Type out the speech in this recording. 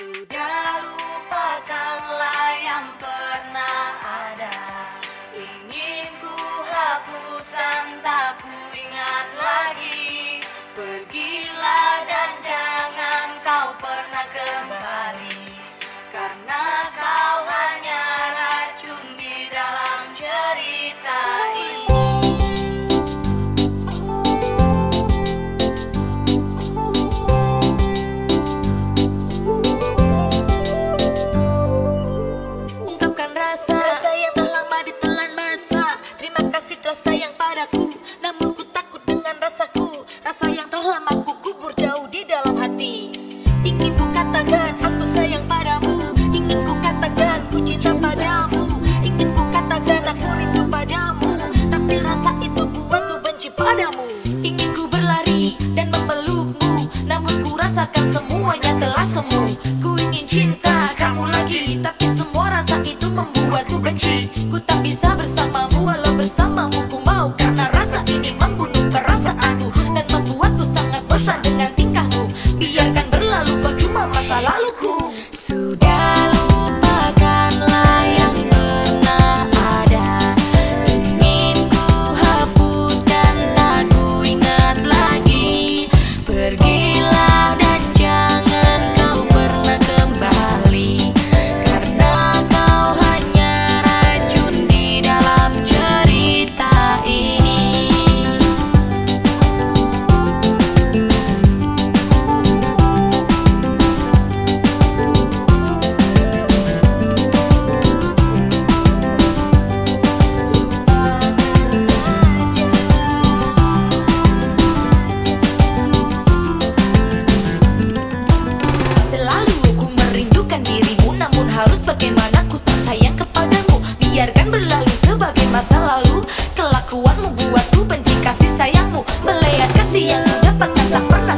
Sudah lupakanlah yang pernah ada. Ingin ku hapus dan tak ku lagi. Pergilah dan jangan kau pernah kembali. membuatku benci. Ku tak bisa bersama. Bagaimana ku tak sayang kepadamu. Biarkan berlalu sebagai masa lalu. Kelakuanmu buatku benci kasih sayangmu. Melihat kasih yang ku dapatkan tak pernah